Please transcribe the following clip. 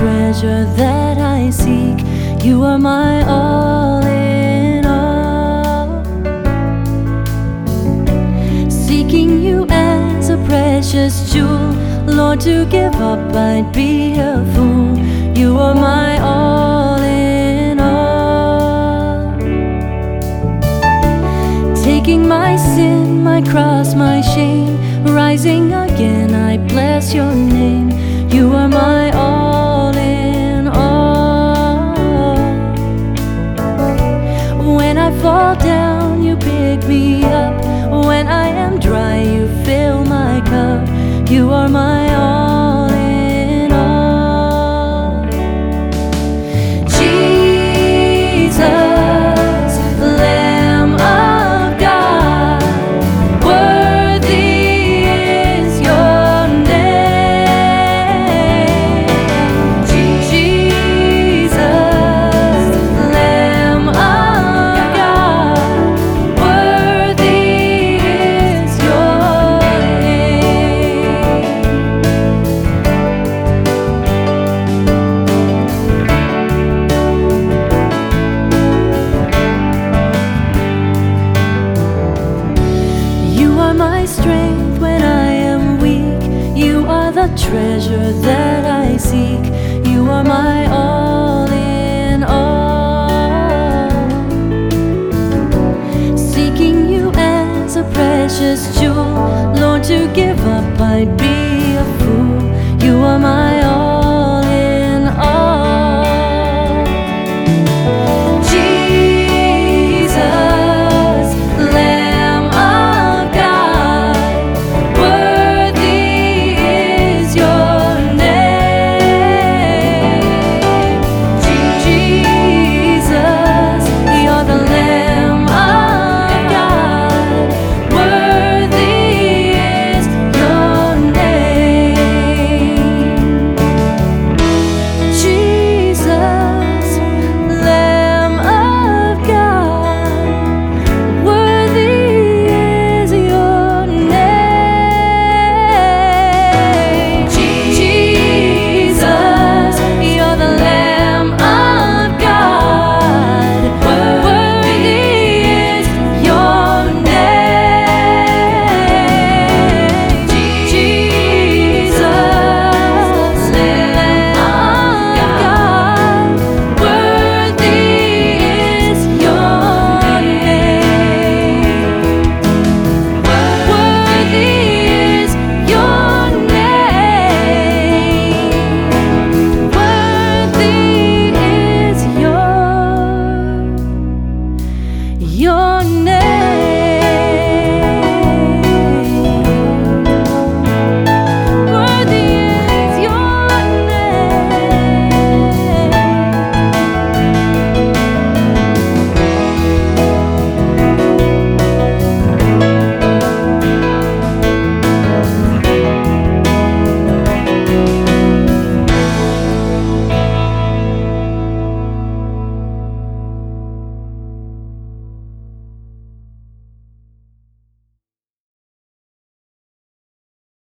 Treasure that I seek. You are my all in all. Seeking you as a precious jewel. Lord, to give up, I'd be a fool. You are my all in all. Taking my sin, my cross, my shame, rising again, I bless your name. You are my all You are my the treasure that I seek. You are my all in all. Seeking you as a precious jewel, Lord, to give up I'd be.